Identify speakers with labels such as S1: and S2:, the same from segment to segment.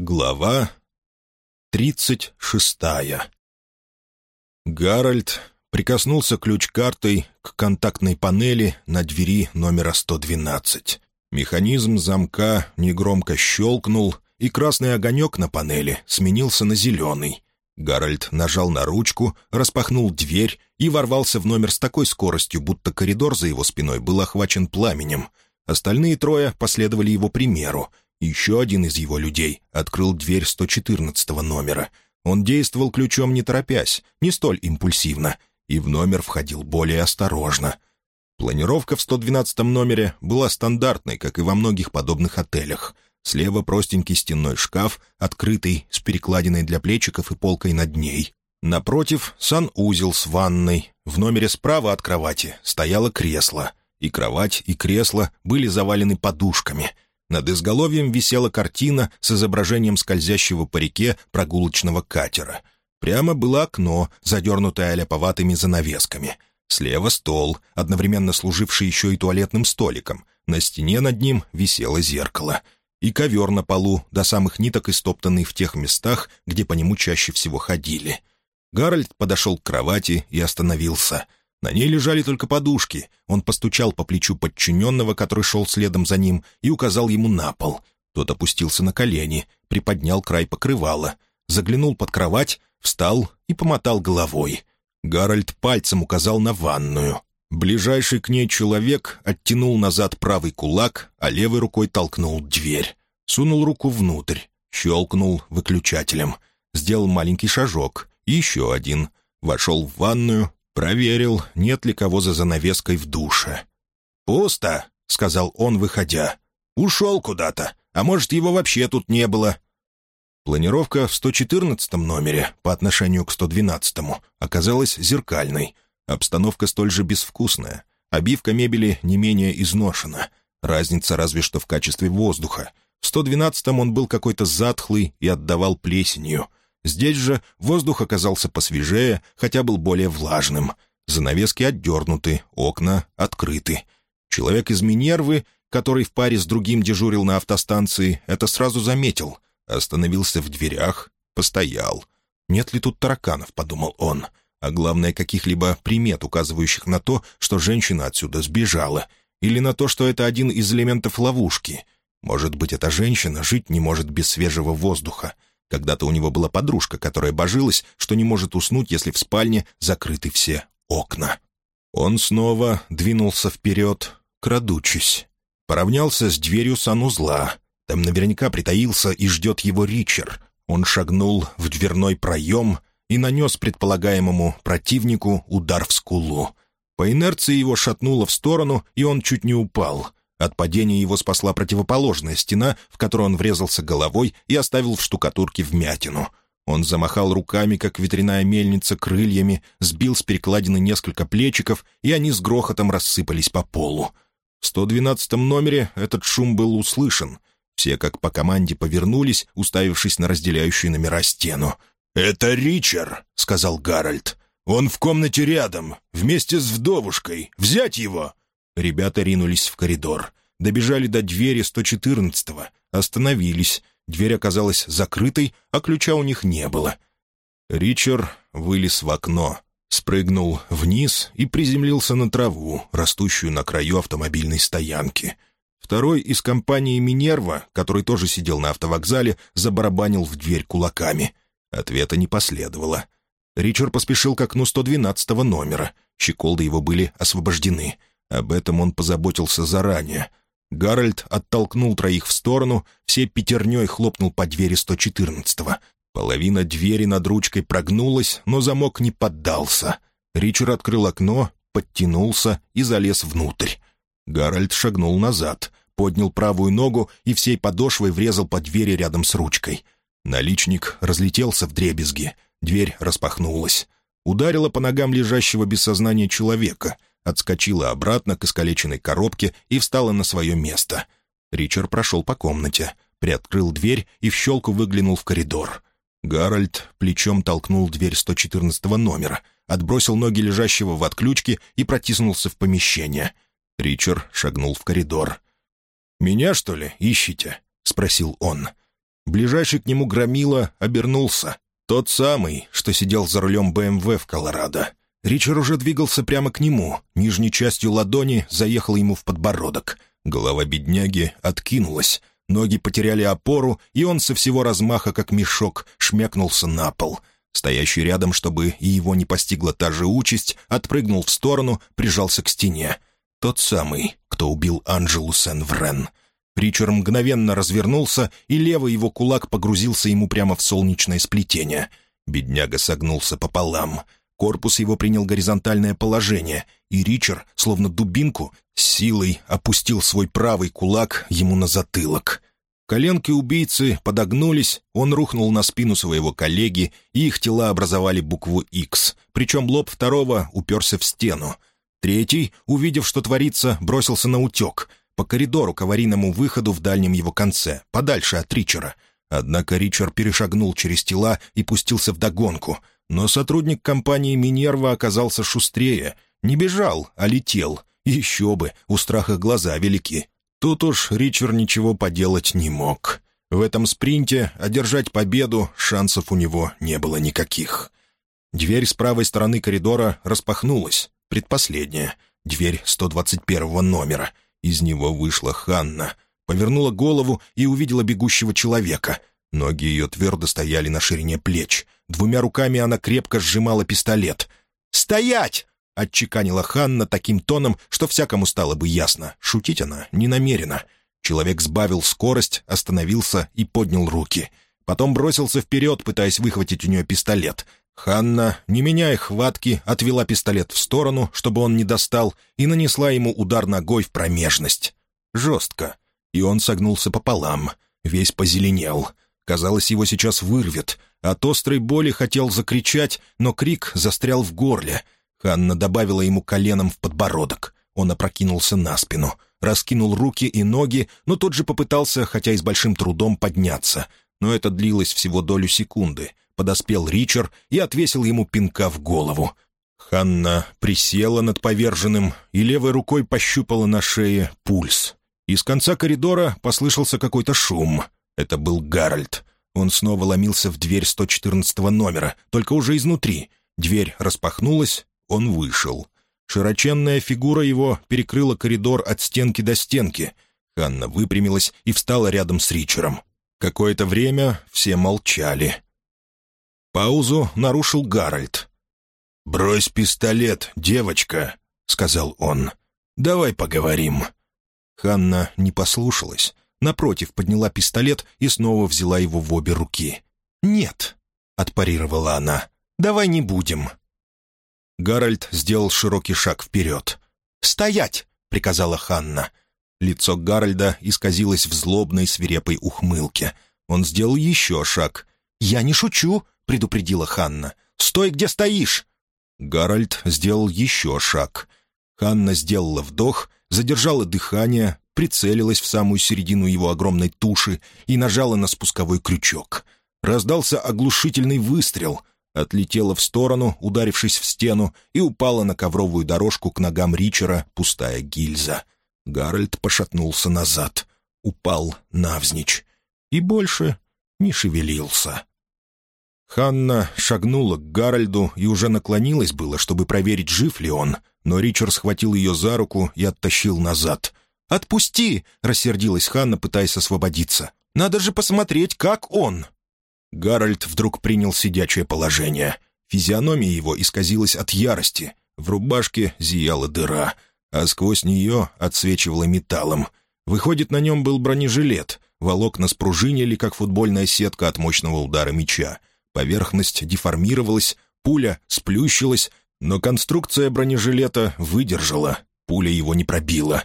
S1: Глава тридцать шестая Гарольд прикоснулся ключ-картой к контактной панели на двери номера 112. Механизм замка негромко щелкнул, и красный огонек на панели сменился на зеленый. Гарольд нажал на ручку, распахнул дверь и ворвался в номер с такой скоростью, будто коридор за его спиной был охвачен пламенем. Остальные трое последовали его примеру — еще один из его людей открыл дверь 114 номера. Он действовал ключом не торопясь, не столь импульсивно, и в номер входил более осторожно. Планировка в 112 номере была стандартной, как и во многих подобных отелях. Слева простенький стенной шкаф, открытый, с перекладиной для плечиков и полкой над ней. Напротив — санузел с ванной. В номере справа от кровати стояло кресло. И кровать, и кресло были завалены подушками — над изголовьем висела картина с изображением скользящего по реке прогулочного катера. Прямо было окно, задернутое ляповатыми занавесками. Слева стол, одновременно служивший еще и туалетным столиком. На стене над ним висело зеркало. И ковер на полу, до самых ниток истоптанный в тех местах, где по нему чаще всего ходили. Гарольд подошел к кровати и остановился — на ней лежали только подушки. Он постучал по плечу подчиненного, который шел следом за ним, и указал ему на пол. Тот опустился на колени, приподнял край покрывала, заглянул под кровать, встал и помотал головой. Гарольд пальцем указал на ванную. Ближайший к ней человек оттянул назад правый кулак, а левой рукой толкнул дверь. Сунул руку внутрь, щелкнул выключателем. Сделал маленький шажок, еще один. Вошел в ванную, Проверил, нет ли кого за занавеской в душе. «Пусто», — сказал он, выходя. «Ушел куда-то, а может, его вообще тут не было». Планировка в 114 номере по отношению к 112 оказалась зеркальной. Обстановка столь же безвкусная. Обивка мебели не менее изношена. Разница разве что в качестве воздуха. В 112-м он был какой-то затхлый и отдавал плесенью. Здесь же воздух оказался посвежее, хотя был более влажным. Занавески отдернуты, окна открыты. Человек из Минервы, который в паре с другим дежурил на автостанции, это сразу заметил. Остановился в дверях, постоял. «Нет ли тут тараканов?» — подумал он. А главное, каких-либо примет, указывающих на то, что женщина отсюда сбежала. Или на то, что это один из элементов ловушки. Может быть, эта женщина жить не может без свежего воздуха. Когда-то у него была подружка, которая божилась, что не может уснуть, если в спальне закрыты все окна. Он снова двинулся вперед, крадучись. Поравнялся с дверью санузла. Там наверняка притаился и ждет его Ричард. Он шагнул в дверной проем и нанес предполагаемому противнику удар в скулу. По инерции его шатнуло в сторону, и он чуть не упал. От падения его спасла противоположная стена, в которую он врезался головой и оставил в штукатурке вмятину. Он замахал руками, как ветряная мельница, крыльями, сбил с перекладины несколько плечиков, и они с грохотом рассыпались по полу. В 112 номере этот шум был услышан. Все, как по команде, повернулись, уставившись на разделяющую номера стену. «Это Ричард», — сказал Гарольд. «Он в комнате рядом, вместе с вдовушкой. Взять его!» Ребята ринулись в коридор. Добежали до двери 114-го. Остановились. Дверь оказалась закрытой, а ключа у них не было. Ричард вылез в окно, спрыгнул вниз и приземлился на траву, растущую на краю автомобильной стоянки. Второй из компании «Минерва», который тоже сидел на автовокзале, забарабанил в дверь кулаками. Ответа не последовало. Ричард поспешил к окну 112 номера. Щеколды его были освобождены. Об этом он позаботился заранее. Гарольд оттолкнул троих в сторону, все пятерней хлопнул по двери 114-го. Половина двери над ручкой прогнулась, но замок не поддался. Ричард открыл окно, подтянулся и залез внутрь. Гарольд шагнул назад, поднял правую ногу и всей подошвой врезал по двери рядом с ручкой. Наличник разлетелся в дребезги. Дверь распахнулась. Ударила по ногам лежащего без сознания человека — отскочила обратно к искалеченной коробке и встала на свое место. Ричард прошел по комнате, приоткрыл дверь и в щелку выглянул в коридор. Гарольд плечом толкнул дверь 114 номера, отбросил ноги лежащего в отключке и протиснулся в помещение. Ричард шагнул в коридор. «Меня, что ли, ищете?» — спросил он. Ближайший к нему громила обернулся. Тот самый, что сидел за рулем БМВ в Колорадо. Ричард уже двигался прямо к нему. Нижней частью ладони заехал ему в подбородок. Голова бедняги откинулась. Ноги потеряли опору, и он со всего размаха, как мешок, шмякнулся на пол. Стоящий рядом, чтобы и его не постигла та же участь, отпрыгнул в сторону, прижался к стене. Тот самый, кто убил Анжелу Сен-Врен. Ричард мгновенно развернулся, и левый его кулак погрузился ему прямо в солнечное сплетение. Бедняга согнулся пополам. Корпус его принял горизонтальное положение, и Ричард, словно дубинку, силой опустил свой правый кулак ему на затылок. Коленки убийцы подогнулись, он рухнул на спину своего коллеги, и их тела образовали букву X. причем лоб второго уперся в стену. Третий, увидев, что творится, бросился на утек, по коридору к аварийному выходу в дальнем его конце, подальше от Ричера. Однако Ричард перешагнул через тела и пустился в догонку, но сотрудник компании «Минерва» оказался шустрее. Не бежал, а летел. Еще бы, у страха глаза велики. Тут уж Ричард ничего поделать не мог. В этом спринте одержать победу шансов у него не было никаких. Дверь с правой стороны коридора распахнулась, предпоследняя, дверь 121 номера. Из него вышла Ханна, повернула голову и увидела бегущего человека. Ноги ее твердо стояли на ширине плеч. Двумя руками она крепко сжимала пистолет. «Стоять!» — отчеканила Ханна таким тоном, что всякому стало бы ясно. Шутить она не намерена. Человек сбавил скорость, остановился и поднял руки. Потом бросился вперед, пытаясь выхватить у нее пистолет. Ханна, не меняя хватки, отвела пистолет в сторону, чтобы он не достал, и нанесла ему удар ногой в промежность. Жестко. И он согнулся пополам. Весь позеленел. Казалось, его сейчас вырвет. От острой боли хотел закричать, но крик застрял в горле. Ханна добавила ему коленом в подбородок. Он опрокинулся на спину, раскинул руки и ноги, но тот же попытался, хотя и с большим трудом, подняться. Но это длилось всего долю секунды. Подоспел Ричард и отвесил ему пинка в голову. Ханна присела над поверженным и левой рукой пощупала на шее пульс. Из конца коридора послышался какой-то шум. Это был Гарольд. Он снова ломился в дверь 114 номера, только уже изнутри. Дверь распахнулась, он вышел. Широченная фигура его перекрыла коридор от стенки до стенки. Ханна выпрямилась и встала рядом с Ричером. Какое-то время все молчали. Паузу нарушил Гарольд. «Брось пистолет, девочка», — сказал он. «Давай поговорим». Ханна не послушалась. Напротив, подняла пистолет и снова взяла его в обе руки. «Нет», — отпарировала она, — «давай не будем». Гарольд сделал широкий шаг вперед. «Стоять!» — приказала Ханна. Лицо Гарольда исказилось в злобной свирепой ухмылке. Он сделал еще шаг. «Я не шучу», — предупредила Ханна. «Стой, где стоишь!» Гарольд сделал еще шаг. Ханна сделала вдох, задержала дыхание, прицелилась в самую середину его огромной туши и нажала на спусковой крючок. Раздался оглушительный выстрел. Отлетела в сторону, ударившись в стену, и упала на ковровую дорожку к ногам Ричера пустая гильза. Гарольд пошатнулся назад. Упал навзничь. И больше не шевелился. Ханна шагнула к Гарольду и уже наклонилась было, чтобы проверить, жив ли он, но Ричард схватил ее за руку и оттащил назад. «Отпусти!» — рассердилась Ханна, пытаясь освободиться. «Надо же посмотреть, как он!» Гарольд вдруг принял сидячее положение. Физиономия его исказилась от ярости. В рубашке зияла дыра, а сквозь нее отсвечивала металлом. Выходит, на нем был бронежилет. Волокна спружинили, как футбольная сетка от мощного удара меча. Поверхность деформировалась, пуля сплющилась, но конструкция бронежилета выдержала. Пуля его не пробила.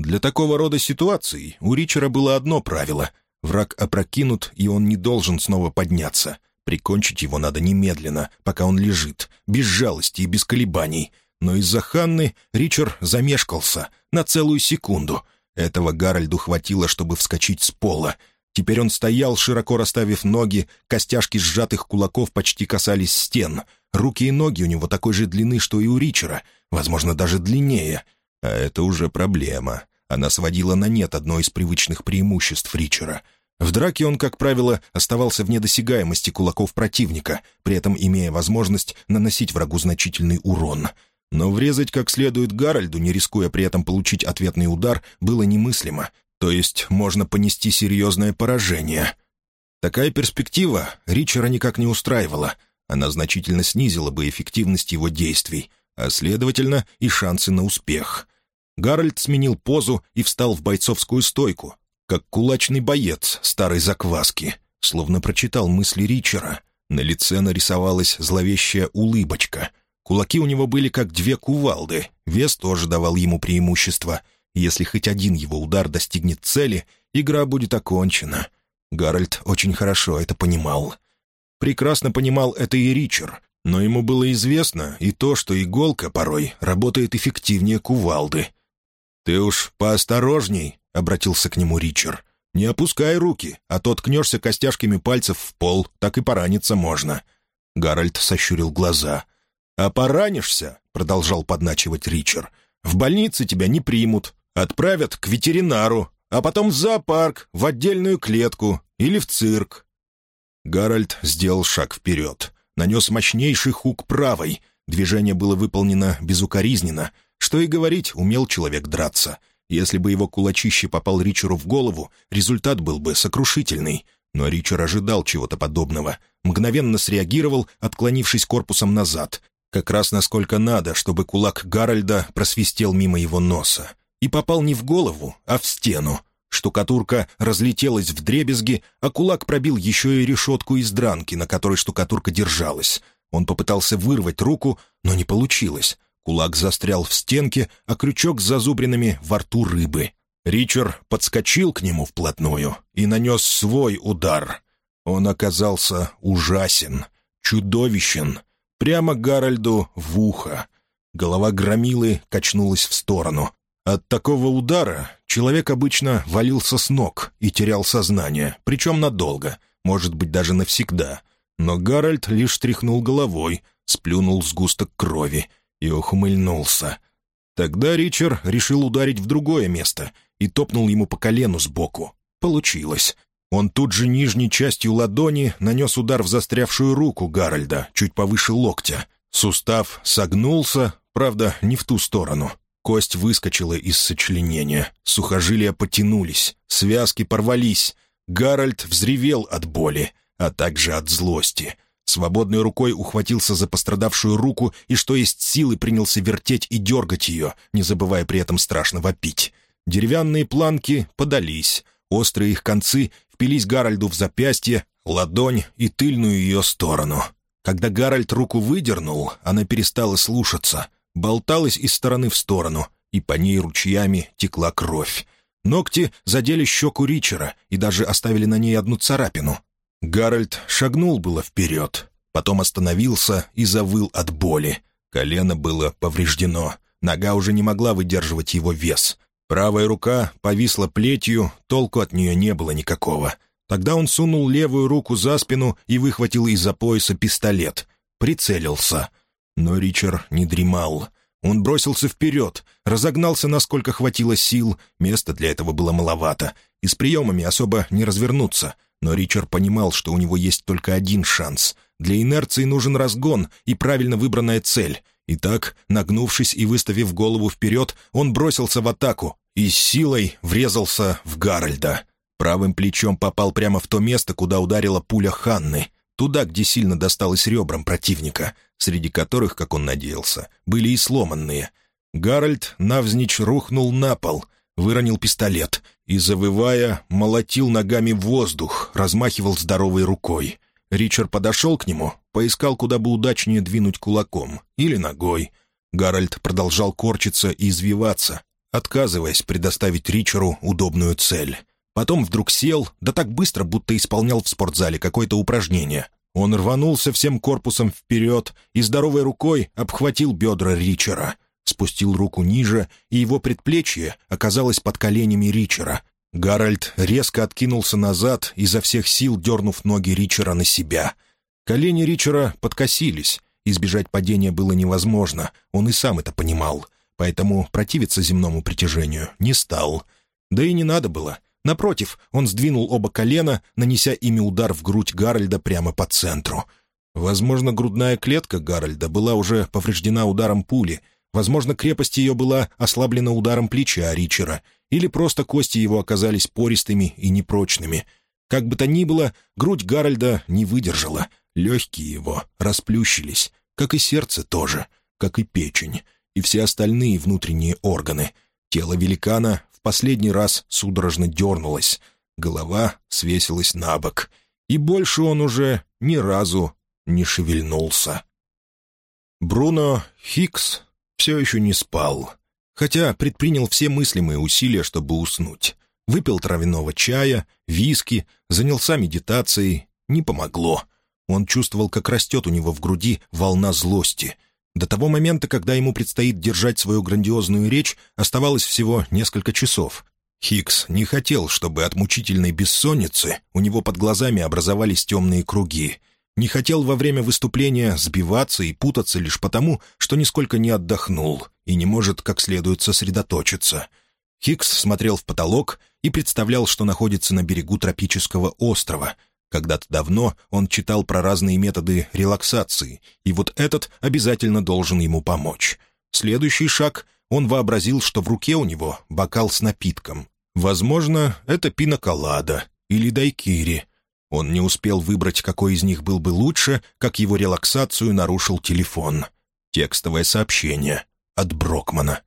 S1: Для такого рода ситуаций у Ричера было одно правило — враг опрокинут, и он не должен снова подняться. Прикончить его надо немедленно, пока он лежит, без жалости и без колебаний. Но из-за Ханны Ричард замешкался на целую секунду. Этого Гарольду хватило, чтобы вскочить с пола. Теперь он стоял, широко расставив ноги, костяшки сжатых кулаков почти касались стен. Руки и ноги у него такой же длины, что и у Ричера, возможно, даже длиннее. А это уже проблема. Она сводила на нет одно из привычных преимуществ Ричера. В драке он, как правило, оставался в недосягаемости кулаков противника, при этом имея возможность наносить врагу значительный урон. Но врезать как следует Гарольду, не рискуя при этом получить ответный удар, было немыслимо. То есть можно понести серьезное поражение. Такая перспектива Ричера никак не устраивала. Она значительно снизила бы эффективность его действий, а, следовательно, и шансы на успех. Гарольд сменил позу и встал в бойцовскую стойку, как кулачный боец старой закваски, словно прочитал мысли Ричера. На лице нарисовалась зловещая улыбочка. Кулаки у него были как две кувалды, вес тоже давал ему преимущество. Если хоть один его удар достигнет цели, игра будет окончена. Гарольд очень хорошо это понимал. Прекрасно понимал это и Ричер, но ему было известно и то, что иголка порой работает эффективнее кувалды. «Ты уж поосторожней», — обратился к нему Ричер. «Не опускай руки, а то ткнешься костяшками пальцев в пол, так и пораниться можно». Гарольд сощурил глаза. «А поранишься», — продолжал подначивать Ричард, — «в больнице тебя не примут, отправят к ветеринару, а потом в зоопарк, в отдельную клетку или в цирк». Гарольд сделал шаг вперед, нанес мощнейший хук правой. Движение было выполнено безукоризненно. Что и говорить, умел человек драться — если бы его кулачище попал Ричеру в голову, результат был бы сокрушительный. Но Ричер ожидал чего-то подобного. Мгновенно среагировал, отклонившись корпусом назад. Как раз насколько надо, чтобы кулак Гарольда просвистел мимо его носа. И попал не в голову, а в стену. Штукатурка разлетелась в дребезги, а кулак пробил еще и решетку из дранки, на которой штукатурка держалась. Он попытался вырвать руку, но не получилось. Кулак застрял в стенке, а крючок с зазубринами во рту рыбы. Ричард подскочил к нему вплотную и нанес свой удар. Он оказался ужасен, чудовищен, прямо Гарольду в ухо. Голова громилы качнулась в сторону. От такого удара человек обычно валился с ног и терял сознание, причем надолго, может быть, даже навсегда. Но Гарольд лишь тряхнул головой, сплюнул сгусток крови и ухмыльнулся. Тогда Ричард решил ударить в другое место и топнул ему по колену сбоку. Получилось. Он тут же нижней частью ладони нанес удар в застрявшую руку Гарольда, чуть повыше локтя. Сустав согнулся, правда, не в ту сторону. Кость выскочила из сочленения, сухожилия потянулись, связки порвались. Гарольд взревел от боли, а также от злости — Свободной рукой ухватился за пострадавшую руку и, что есть силы, принялся вертеть и дергать ее, не забывая при этом страшно вопить. Деревянные планки подались, острые их концы впились Гарольду в запястье, ладонь и тыльную ее сторону. Когда Гарольд руку выдернул, она перестала слушаться, болталась из стороны в сторону, и по ней ручьями текла кровь. Ногти задели щеку Ричера и даже оставили на ней одну царапину. Гарольд шагнул было вперед, потом остановился и завыл от боли. Колено было повреждено, нога уже не могла выдерживать его вес. Правая рука повисла плетью, толку от нее не было никакого. Тогда он сунул левую руку за спину и выхватил из-за пояса пистолет. Прицелился. Но Ричард не дремал. Он бросился вперед, разогнался, насколько хватило сил, места для этого было маловато, и с приемами особо не развернуться — но Ричард понимал, что у него есть только один шанс. Для инерции нужен разгон и правильно выбранная цель. Итак, нагнувшись и выставив голову вперед, он бросился в атаку и с силой врезался в Гарольда. Правым плечом попал прямо в то место, куда ударила пуля Ханны, туда, где сильно досталось ребрам противника, среди которых, как он надеялся, были и сломанные. Гарольд навзничь рухнул на пол — выронил пистолет и, завывая, молотил ногами в воздух, размахивал здоровой рукой. Ричер подошел к нему, поискал, куда бы удачнее двинуть кулаком или ногой. Гарольд продолжал корчиться и извиваться, отказываясь предоставить Ричару удобную цель. Потом вдруг сел, да так быстро, будто исполнял в спортзале какое-то упражнение. Он рванулся всем корпусом вперед и здоровой рукой обхватил бедра Ричера — спустил руку ниже, и его предплечье оказалось под коленями Ричера. Гарольд резко откинулся назад, изо всех сил дернув ноги Ричера на себя. Колени Ричера подкосились. Избежать падения было невозможно, он и сам это понимал. Поэтому противиться земному притяжению не стал. Да и не надо было. Напротив, он сдвинул оба колена, нанеся ими удар в грудь Гарольда прямо по центру. Возможно, грудная клетка Гарольда была уже повреждена ударом пули, возможно, крепость ее была ослаблена ударом плеча Ричера, или просто кости его оказались пористыми и непрочными. Как бы то ни было, грудь Гарольда не выдержала, легкие его расплющились, как и сердце тоже, как и печень, и все остальные внутренние органы. Тело великана в последний раз судорожно дернулось, голова свесилась на бок, и больше он уже ни разу не шевельнулся. Бруно Хикс все еще не спал, хотя предпринял все мыслимые усилия, чтобы уснуть. Выпил травяного чая, виски, занялся медитацией. Не помогло. Он чувствовал, как растет у него в груди волна злости. До того момента, когда ему предстоит держать свою грандиозную речь, оставалось всего несколько часов. Хикс не хотел, чтобы от мучительной бессонницы у него под глазами образовались темные круги — не хотел во время выступления сбиваться и путаться лишь потому, что нисколько не отдохнул и не может как следует сосредоточиться. Хикс смотрел в потолок и представлял, что находится на берегу тропического острова. Когда-то давно он читал про разные методы релаксации, и вот этот обязательно должен ему помочь. Следующий шаг — он вообразил, что в руке у него бокал с напитком. Возможно, это пиноколада или дайкири — он не успел выбрать, какой из них был бы лучше, как его релаксацию нарушил телефон. Текстовое сообщение от Брокмана.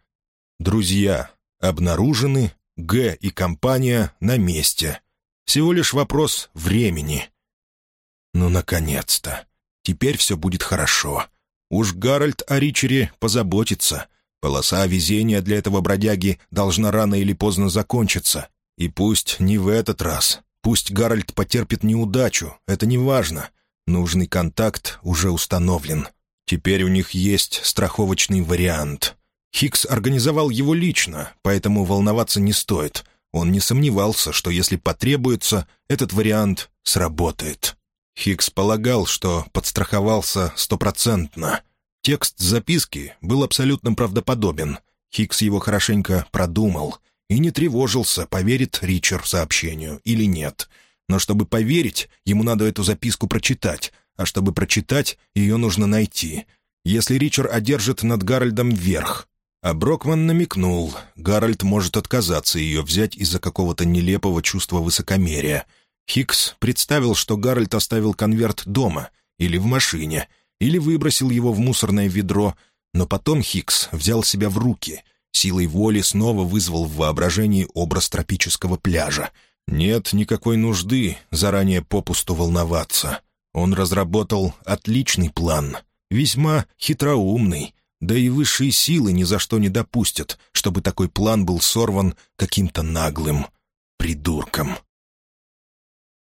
S1: «Друзья, обнаружены, Г и компания на месте. Всего лишь вопрос времени». «Ну, наконец-то! Теперь все будет хорошо. Уж Гарольд о Ричере позаботится. Полоса везения для этого бродяги должна рано или поздно закончиться. И пусть не в этот раз, Пусть Гарольд потерпит неудачу, это не важно. Нужный контакт уже установлен. Теперь у них есть страховочный вариант. Хикс организовал его лично, поэтому волноваться не стоит. Он не сомневался, что если потребуется, этот вариант сработает. Хикс полагал, что подстраховался стопроцентно. Текст записки был абсолютно правдоподобен. Хикс его хорошенько продумал — и не тревожился, поверит Ричард сообщению или нет. Но чтобы поверить, ему надо эту записку прочитать, а чтобы прочитать, ее нужно найти. Если Ричард одержит над Гарольдом верх. А Брокман намекнул, Гарольд может отказаться ее взять из-за какого-то нелепого чувства высокомерия. Хикс представил, что Гарольд оставил конверт дома или в машине, или выбросил его в мусорное ведро, но потом Хикс взял себя в руки — силой воли снова вызвал в воображении образ тропического пляжа. Нет никакой нужды заранее попусту волноваться. Он разработал отличный план, весьма хитроумный, да и высшие силы ни за что не допустят, чтобы такой план был сорван каким-то наглым придурком.